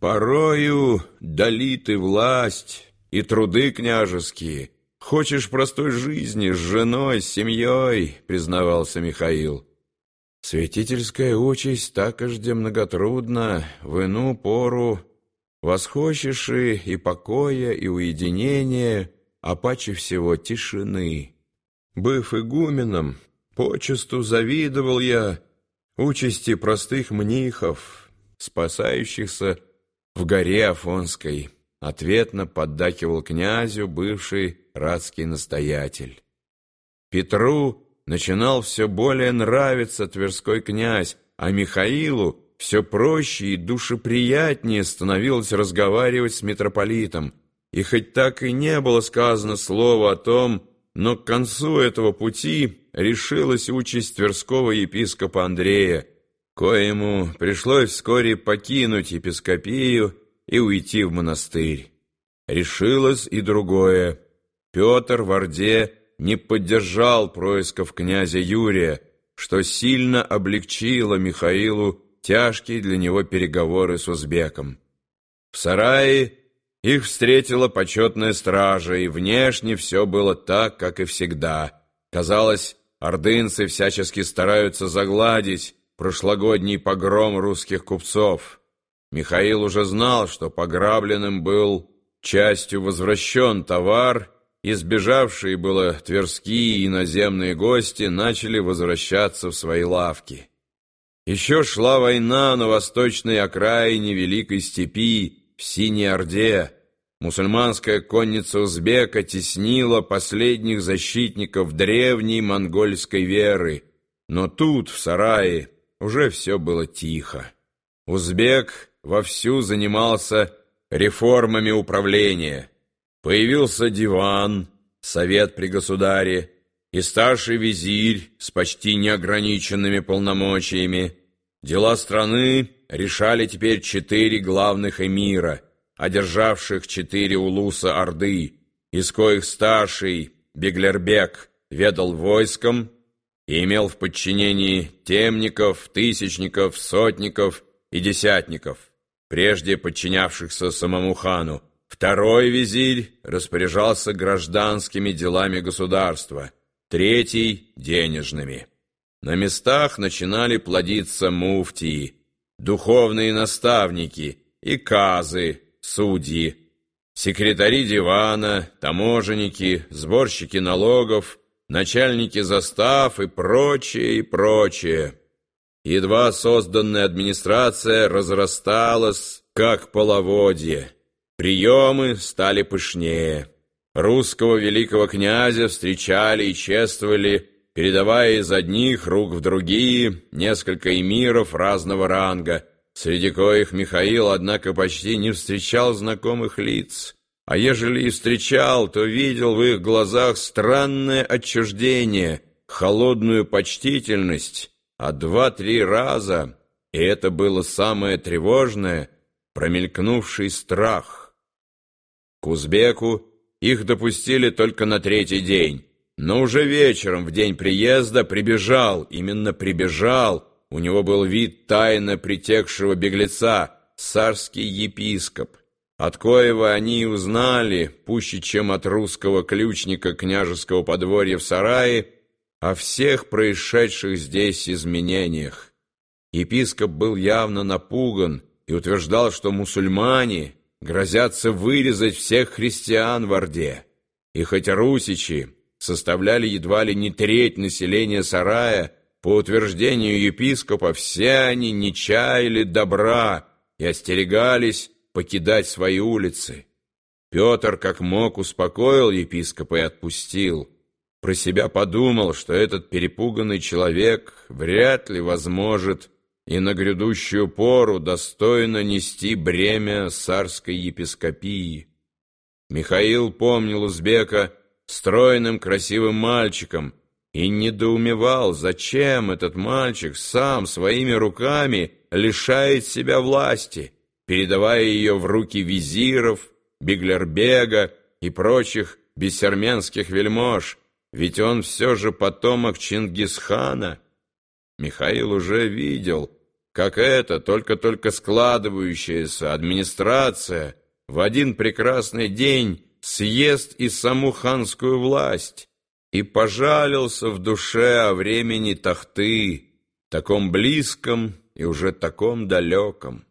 Порою дали ты власть и труды княжеские. Хочешь простой жизни с женой, с семьей, признавался Михаил. Святительская участь такожде многотрудна, в ину пору восхочешь и, и покоя, и уединения, а паче всего тишины. Быв игуменом, почесту завидовал я участи простых мнихов, спасающихся в горе Афонской, ответно поддакивал князю бывший радский настоятель. Петру начинал все более нравиться Тверской князь, а Михаилу все проще и душеприятнее становилось разговаривать с митрополитом. И хоть так и не было сказано слова о том, но к концу этого пути решилась участь Тверского епископа Андрея, коему пришлось вскоре покинуть епископию и уйти в монастырь. Решилось и другое. Петр в Орде не поддержал происков князя Юрия, что сильно облегчило Михаилу тяжкие для него переговоры с узбеком. В сарае их встретила почетная стража, и внешне все было так, как и всегда. Казалось, ордынцы всячески стараются загладить прошлогодний погром русских купцов. Михаил уже знал, что пограбленным был частью возвращен товар, избежавшие было тверские и иноземные гости начали возвращаться в свои лавки. Еще шла война на восточной окраине Великой Степи, в Синей Орде. Мусульманская конница узбека теснила последних защитников древней монгольской веры. Но тут, в сарае, уже все было тихо. Узбек вовсю занимался реформами управления. Появился диван, совет при государе, и старший визирь с почти неограниченными полномочиями. Дела страны решали теперь четыре главных эмира, одержавших четыре улуса Орды, из коих старший Беглербек ведал войском и имел в подчинении темников, тысячников, сотников и десятников, прежде подчинявшихся самому хану. Второй визирь распоряжался гражданскими делами государства, третий — денежными. На местах начинали плодиться муфтии, духовные наставники и казы, судьи, секретари дивана, таможенники, сборщики налогов, начальники застав и прочее, и прочее. Едва созданная администрация разрасталась, как половодье. Приемы стали пышнее. Русского великого князя встречали и чествовали, передавая из одних рук в другие несколько эмиров разного ранга, среди коих Михаил, однако, почти не встречал знакомых лиц. А ежели и встречал, то видел в их глазах странное отчуждение, холодную почтительность, а два-три раза, и это было самое тревожное, промелькнувший страх. К узбеку их допустили только на третий день, но уже вечером, в день приезда, прибежал, именно прибежал, у него был вид тайно притекшего беглеца, царский епископ, от коего они узнали, пуще чем от русского ключника княжеского подворья в сарае, о всех происшедших здесь изменениях. Епископ был явно напуган и утверждал, что мусульмане, грозятся вырезать всех христиан в Орде. И хоть русичи составляли едва ли не треть населения сарая, по утверждению епископа, все они не чаяли добра и остерегались покидать свои улицы. Петр как мог успокоил епископа и отпустил. Про себя подумал, что этот перепуганный человек вряд ли возможет и на грядущую пору достойно нести бремя царской епископии. Михаил помнил узбека стройным красивым мальчиком и недоумевал, зачем этот мальчик сам своими руками лишает себя власти, передавая ее в руки визиров, Биглербега и прочих бессерменских вельмож, ведь он все же потомок Чингисхана. Михаил уже видел, как эта только-только складывающаяся администрация в один прекрасный день съест и саму ханскую власть, и пожалился в душе о времени тахты, таком близком и уже таком далеком.